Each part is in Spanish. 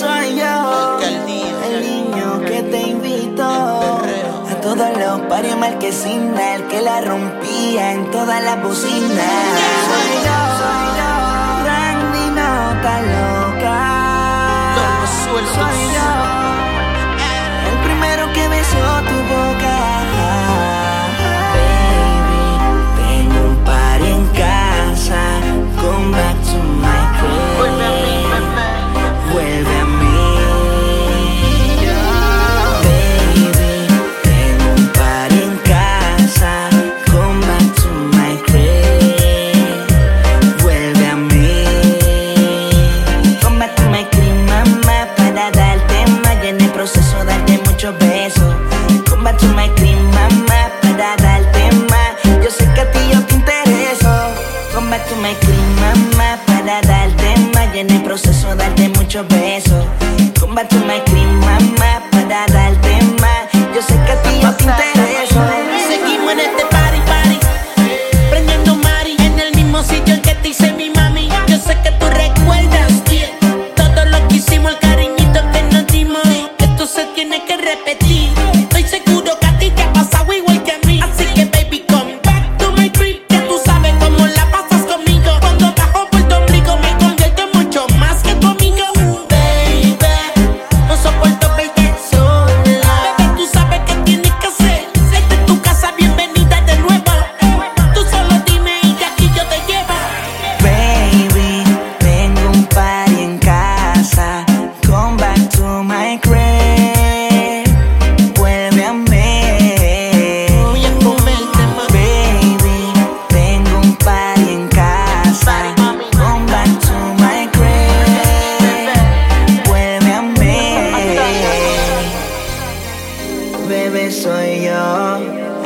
soy yo, el niño que te invitó a todos los parios marquesina, el que la rompía en todas las bocinas. Soy yo, soy yo, Randy no está loca. Soy yo. muchos besos. Combáteme el crimen, mamá, para darte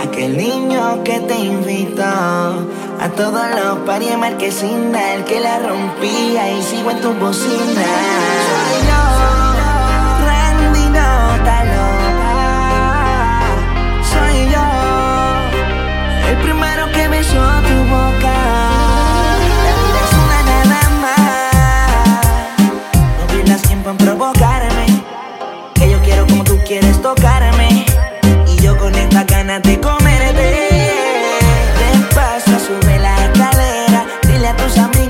Aquel niño que te invitó a todos los paris marquesina, el que la rompía y sigo en tu bocina.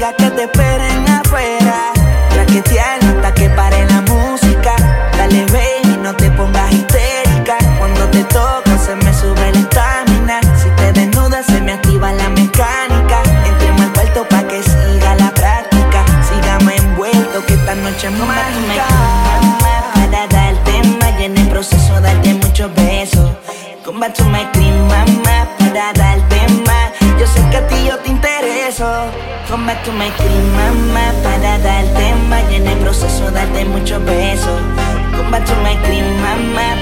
amigas que te esperen afuera. Traquetear hasta que pare la música. Dale, baby, no te pongas histérica. Cuando te toca se me sube la estamina. Si te desnudas se me activa la mecánica. Entremos al cuarto pa' que siga la práctica. Sígame envuelto que esta noche es mágica. Para darte más y en el proceso darte muchos besos. Come back to Cometo me cream, mamá, para darte más. Y en el proceso darte muchos besos. Cometo me cream, mamá